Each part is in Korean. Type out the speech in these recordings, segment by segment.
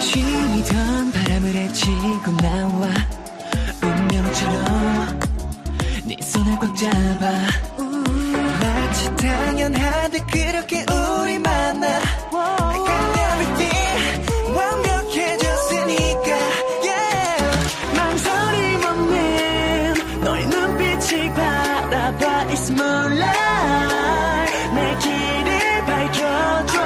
쉬던 바람을 헤치고 나와 운명처럼 네 손을 꽉 잡아 It's moonlight 내 길을 밝혀줘.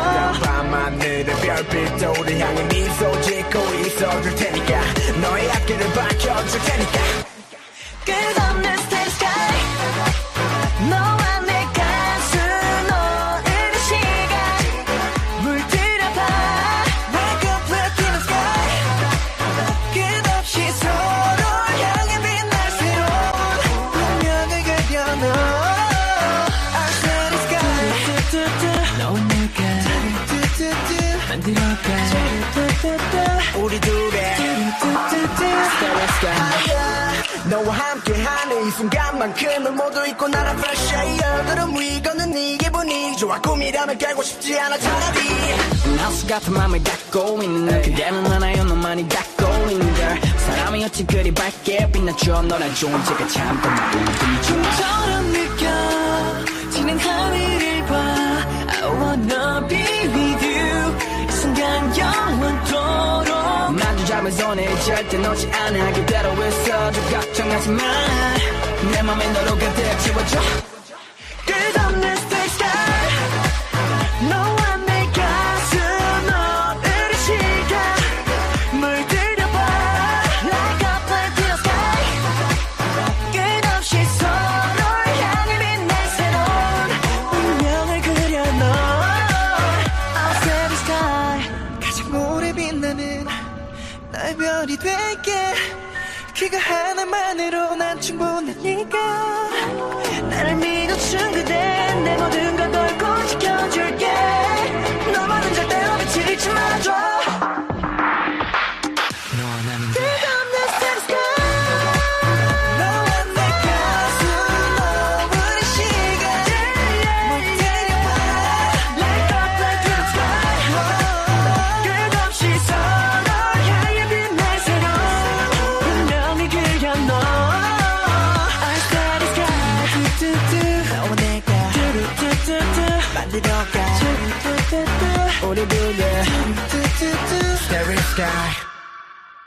밤하늘의 별빛도 우리 향해 미소 짓고 있어줄 테니까 너의 앞길을 밝혀줄 테니까 만들어가 우리 둘의 너와 함께하는 이 순간만큼을 모두 잊고 날아 fresh air 구름 위 걷는 네 기분이 좋아 꿈이라면 깨고 싶지 않아 차라리 나수 같은 맘을 닫고 있는 그대는 하나요 너만이 닫고 있는 걸 사람이 어찌 그리 밝게 빛나줘 너란 존재가 참 떠나고 처럼 느껴지는 하늘 잡은 손을 절대 놓지 않아. 그대로 있어줘 걱정하지 마내 맘에 너로 가득 채워줘 별이 될게. 그거 하나만으로 난 충분하니까. 나를 믿어준 그대 내 모든 걸 걸고 지켜줄게. 너만은 절대로 잃지 말아줘 만들어가 뚜루뚜뚜뚜 우리 둘의 뚜뚜뚜 Starry Sky